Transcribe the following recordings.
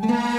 Mm-hmm.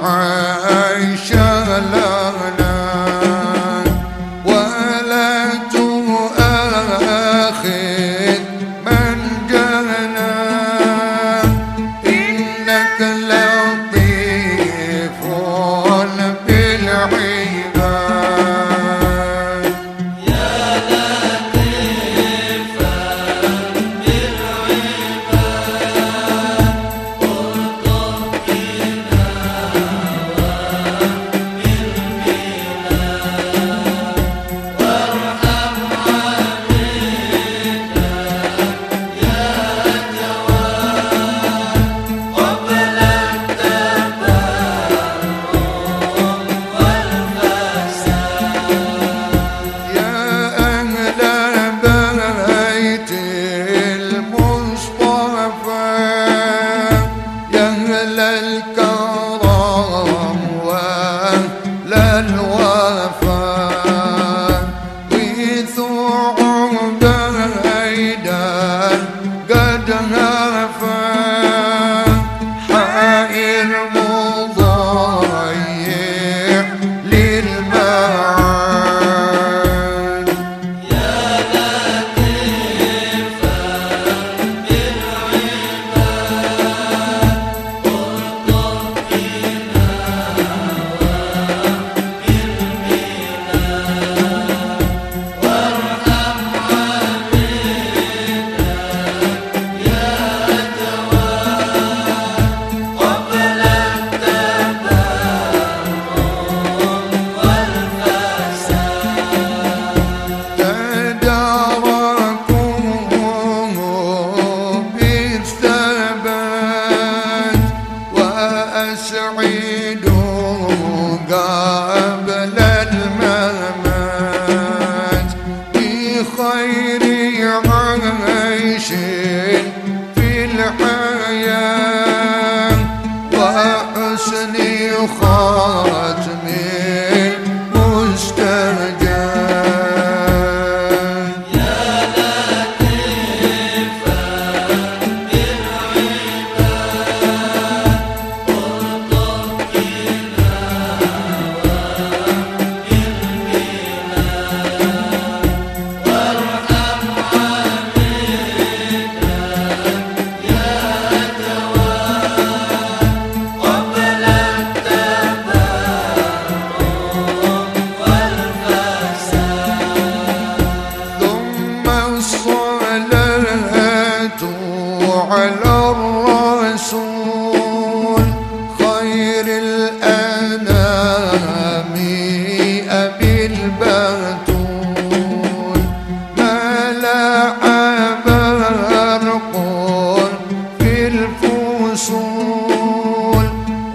العالمين حائر مضيع أسعد قبل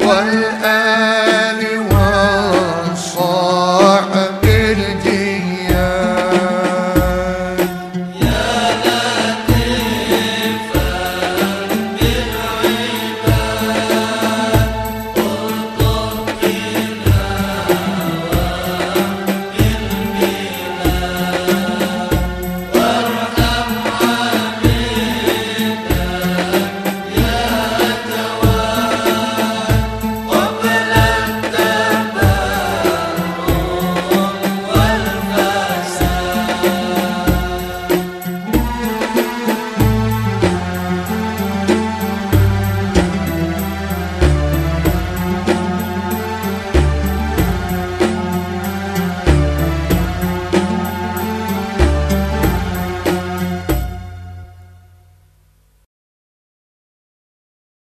والآن